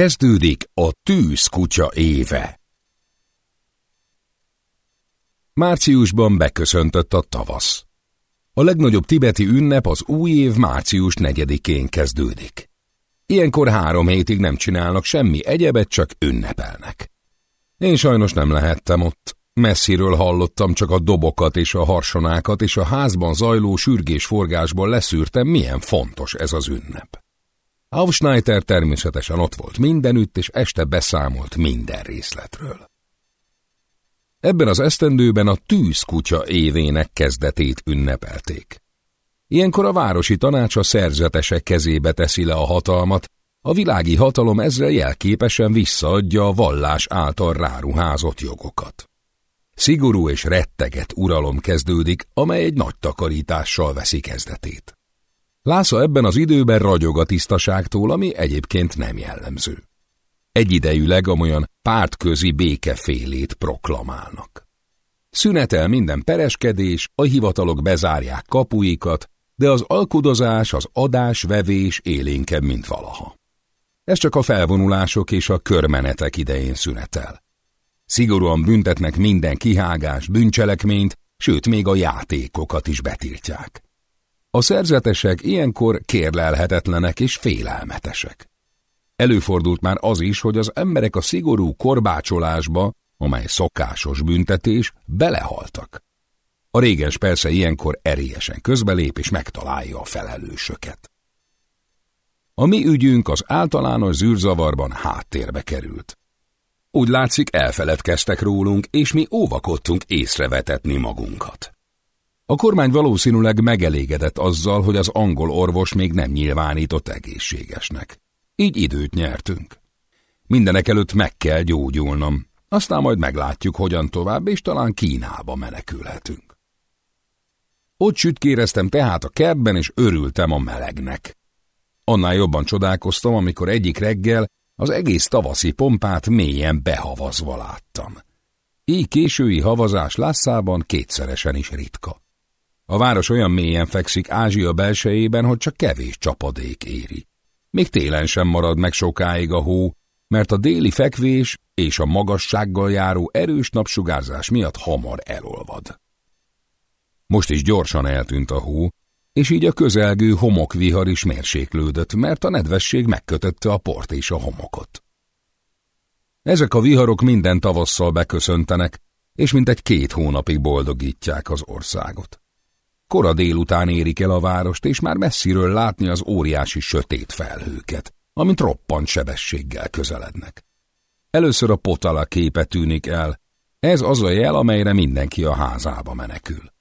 Kezdődik a tűzkutya éve. Márciusban beköszöntött a tavasz. A legnagyobb tibeti ünnep az új év március negyedikén kezdődik. Ilyenkor három hétig nem csinálnak semmi egyebet, csak ünnepelnek. Én sajnos nem lehettem ott. Messziről hallottam csak a dobokat és a harsonákat, és a házban zajló sürgés-forgásból leszűrtem, milyen fontos ez az ünnep. Aufschneider természetesen ott volt mindenütt, és este beszámolt minden részletről. Ebben az esztendőben a tűzkutya évének kezdetét ünnepelték. Ilyenkor a városi tanács a szerzetesek kezébe teszi le a hatalmat, a világi hatalom ezzel jelképesen visszaadja a vallás által ráruházott jogokat. Szigorú és retteget uralom kezdődik, amely egy nagy takarítással veszi kezdetét. Lásza ebben az időben ragyog a tisztaságtól, ami egyébként nem jellemző. Egyidejűleg amolyan pártközi békefélét proklamálnak. Szünetel minden pereskedés, a hivatalok bezárják kapuikat, de az alkudozás, az adás-vevés élénkebb, mint valaha. Ez csak a felvonulások és a körmenetek idején szünetel. Szigorúan büntetnek minden kihágás, bűncselekményt, sőt még a játékokat is betiltják. A szerzetesek ilyenkor kérlelhetetlenek és félelmetesek. Előfordult már az is, hogy az emberek a szigorú korbácsolásba, amely szokásos büntetés, belehaltak. A réges persze ilyenkor erélyesen közbelép és megtalálja a felelősöket. A mi ügyünk az általános zűrzavarban háttérbe került. Úgy látszik, elfeledkeztek rólunk, és mi óvakodtunk észrevetetni magunkat. A kormány valószínűleg megelégedett azzal, hogy az angol orvos még nem nyilvánított egészségesnek. Így időt nyertünk. Mindenek előtt meg kell gyógyulnom, aztán majd meglátjuk, hogyan tovább, és talán Kínába menekülhetünk. Ott sütkéreztem tehát a kertben, és örültem a melegnek. Annál jobban csodálkoztam, amikor egyik reggel az egész tavaszi pompát mélyen behavazva láttam. Így késői havazás Lászában kétszeresen is ritka. A város olyan mélyen fekszik Ázsia belsejében, hogy csak kevés csapadék éri. Még télen sem marad meg sokáig a hó, mert a déli fekvés és a magassággal járó erős napsugárzás miatt hamar elolvad. Most is gyorsan eltűnt a hó, és így a közelgő homokvihar is mérséklődött, mert a nedvesség megkötötte a port és a homokot. Ezek a viharok minden tavasszal beköszöntenek, és mintegy két hónapig boldogítják az országot. Kora délután érik el a várost, és már messziről látni az óriási sötét felhőket, amint roppant sebességgel közelednek. Először a potala képe tűnik el, ez az a jel, amelyre mindenki a házába menekül.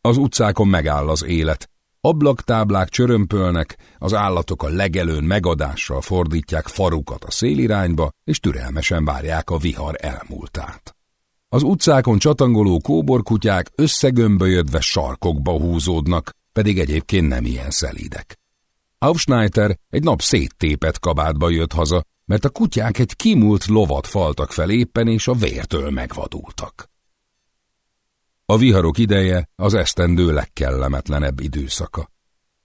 Az utcákon megáll az élet, ablaktáblák csörömpölnek, az állatok a legelőn megadással fordítják farukat a szélirányba, és türelmesen várják a vihar elmúltát. Az utcákon csatangoló kóborkutyák összegömbölyödve sarkokba húzódnak, pedig egyébként nem ilyen szelídek. Aufschneider egy nap széttépett kabátba jött haza, mert a kutyák egy kimúlt lovat faltak fel éppen, és a vértől megvadultak. A viharok ideje az esztendő legkellemetlenebb időszaka.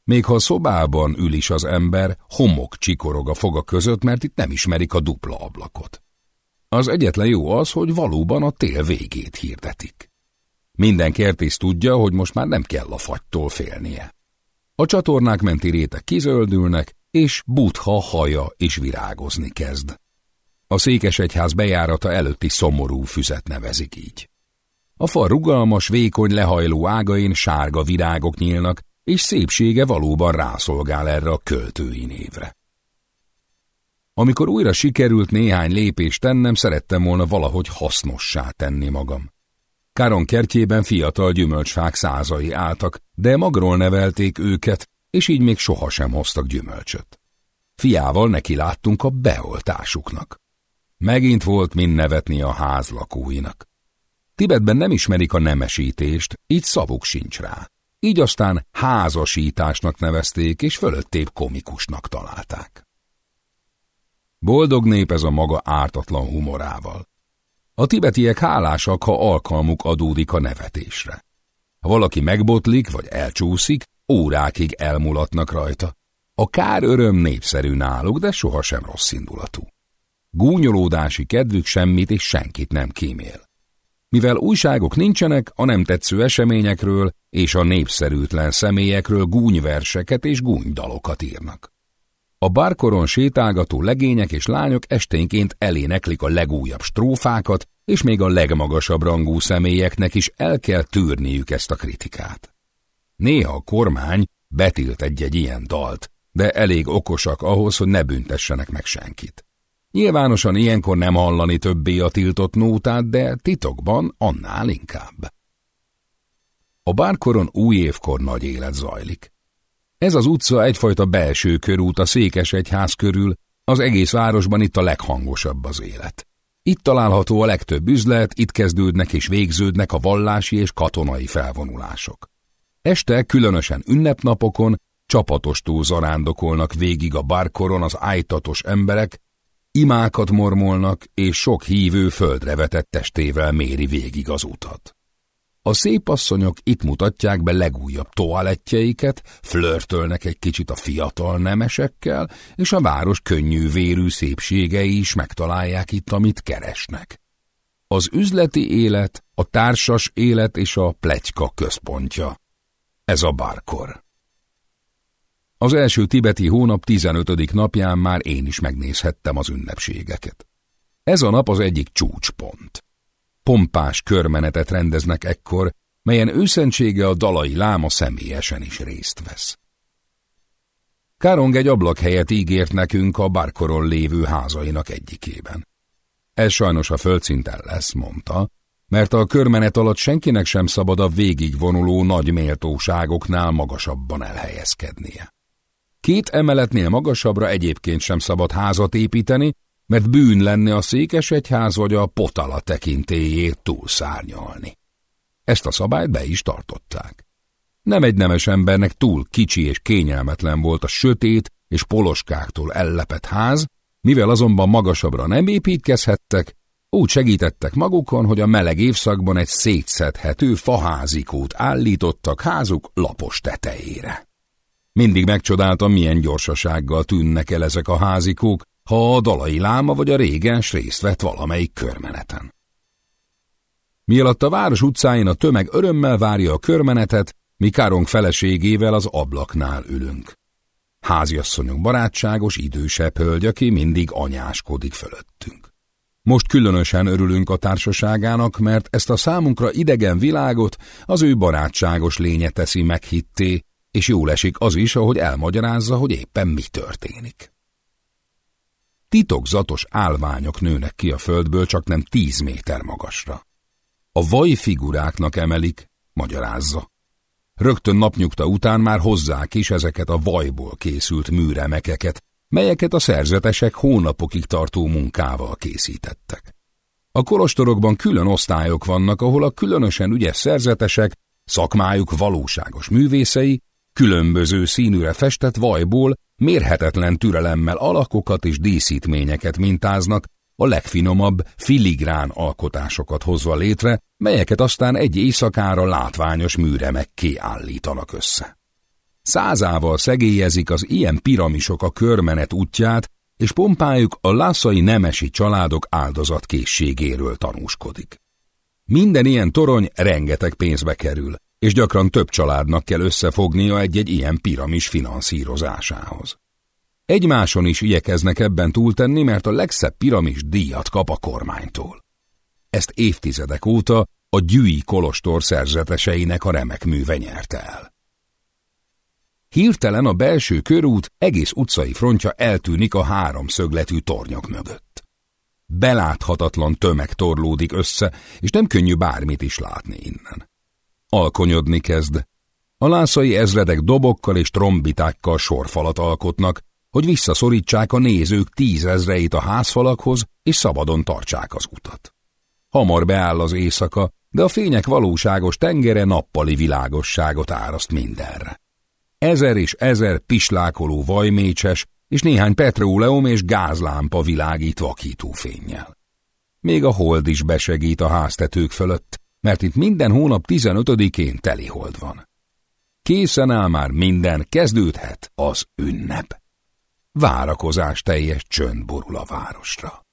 Még ha a szobában ül is az ember, homok csikorog a foga között, mert itt nem ismerik a dupla ablakot. Az egyetlen jó az, hogy valóban a tél végét hirdetik. Minden kertész tudja, hogy most már nem kell a fagytól félnie. A csatornák menti rétek kizöldülnek, és butha haja is virágozni kezd. A székesegyház bejárata előtti szomorú füzet nevezik így. A fa rugalmas, vékony lehajló ágain sárga virágok nyílnak, és szépsége valóban rászolgál erre a költői névre. Amikor újra sikerült néhány lépést tennem, szerettem volna valahogy hasznossá tenni magam. Káron kertjében fiatal gyümölcsfák százai álltak, de magról nevelték őket, és így még sohasem hoztak gyümölcsöt. Fiával neki láttunk a beoltásuknak. Megint volt mind nevetni a ház lakóinak. Tibetben nem ismerik a nemesítést, így szavuk sincs rá. Így aztán házasításnak nevezték, és fölöttébb komikusnak találták. Boldog nép ez a maga ártatlan humorával. A tibetiek hálásak, ha alkalmuk adódik a nevetésre. Ha valaki megbotlik vagy elcsúszik, órákig elmulatnak rajta. A kár öröm népszerű náluk, de sohasem rossz indulatú. gúnyolódási kedvük semmit és senkit nem kímél. Mivel újságok nincsenek, a nem tetsző eseményekről és a népszerűtlen személyekről gúnyverseket és gúnydalokat írnak. A bárkoron sétálgató legények és lányok esténként eléneklik a legújabb strófákat, és még a legmagasabb rangú személyeknek is el kell tűrniük ezt a kritikát. Néha a kormány betilt egy-egy ilyen dalt, de elég okosak ahhoz, hogy ne büntessenek meg senkit. Nyilvánosan ilyenkor nem hallani többé a tiltott nótát, de titokban annál inkább. A bárkoron új évkor nagy élet zajlik. Ez az utca egyfajta belső körút a Székesegyház körül, az egész városban itt a leghangosabb az élet. Itt található a legtöbb üzlet, itt kezdődnek és végződnek a vallási és katonai felvonulások. Este, különösen ünnepnapokon, csapatostól zarándokolnak végig a bárkoron az ájtatos emberek, imákat mormolnak, és sok hívő földre vetett testével méri végig az utat. A szép asszonyok itt mutatják be legújabb toalettjeiket, flörtölnek egy kicsit a fiatal nemesekkel, és a város könnyű vérű szépségei is megtalálják itt, amit keresnek. Az üzleti élet, a társas élet és a pletyka központja. Ez a bárkor. Az első tibeti hónap 15. napján már én is megnézhettem az ünnepségeket. Ez a nap az egyik csúcspont. Pompás körmenetet rendeznek ekkor, melyen őszentsége a dalai láma személyesen is részt vesz. Károng egy ablakhelyet ígért nekünk a barkoron lévő házainak egyikében. Ez sajnos a földszinten lesz, mondta, mert a körmenet alatt senkinek sem szabad a végigvonuló nagy méltóságoknál magasabban elhelyezkednie. Két emeletnél magasabbra egyébként sem szabad házat építeni, mert bűn lenne a székesegyház vagy a potala tekintélyét túlszárnyalni. Ezt a szabályt be is tartották. Nem egy nemes embernek túl kicsi és kényelmetlen volt a sötét és poloskáktól ellepett ház, mivel azonban magasabbra nem építkezhettek, úgy segítettek magukon, hogy a meleg évszakban egy szétszedhető faházikót állítottak házuk lapos tetejére. Mindig megcsodáltam, milyen gyorsasággal tűnnek el ezek a házikók, ha a dalai láma vagy a régens részt vett valamelyik körmeneten. Mielatt a város utcáin a tömeg örömmel várja a körmenetet, mi Károng feleségével az ablaknál ülünk. Háziasszonyok barátságos, idősebb hölgy, aki mindig anyáskodik fölöttünk. Most különösen örülünk a társaságának, mert ezt a számunkra idegen világot az ő barátságos lénye teszi meghitté, és jól esik az is, ahogy elmagyarázza, hogy éppen mi történik. Titokzatos állványok nőnek ki a földből csak nem tíz méter magasra. A vaj figuráknak emelik, magyarázza. Rögtön napnyugta után már hozzák is ezeket a vajból készült műremekeket, melyeket a szerzetesek hónapokig tartó munkával készítettek. A kolostorokban külön osztályok vannak, ahol a különösen ügyes szerzetesek, szakmájuk valóságos művészei, különböző színűre festett vajból mérhetetlen türelemmel alakokat és díszítményeket mintáznak, a legfinomabb, filigrán alkotásokat hozva létre, melyeket aztán egy éjszakára látványos műremekké állítanak össze. Százával szegélyezik az ilyen piramisok a körmenet útját, és pompájuk a lászai nemesi családok áldozatkészségéről tanúskodik. Minden ilyen torony rengeteg pénzbe kerül, és gyakran több családnak kell összefognia egy-egy ilyen piramis finanszírozásához. Egymáson is igyekeznek ebben túltenni, mert a legszebb piramis díjat kap a kormánytól. Ezt évtizedek óta a gyűi kolostor szerzeteseinek a remek műve nyerte el. Hirtelen a belső körút egész utcai frontja eltűnik a háromszögletű tornyok mögött. Beláthatatlan tömeg torlódik össze, és nem könnyű bármit is látni innen. Alkonyodni kezd. A lászai ezredek dobokkal és trombitákkal sorfalat alkotnak, hogy visszaszorítsák a nézők tízezreit a házfalakhoz, és szabadon tartsák az utat. Hamar beáll az éjszaka, de a fények valóságos tengere nappali világosságot áraszt mindenre. Ezer és ezer pislákoló vajmécses és néhány petróleum és gázlámpa világít vakító fényjel. Még a hold is besegít a háztetők fölött, mert itt minden hónap 15-én telihold van. Készen áll már minden, kezdődhet az ünnep. Várakozás teljes csönd borul a városra.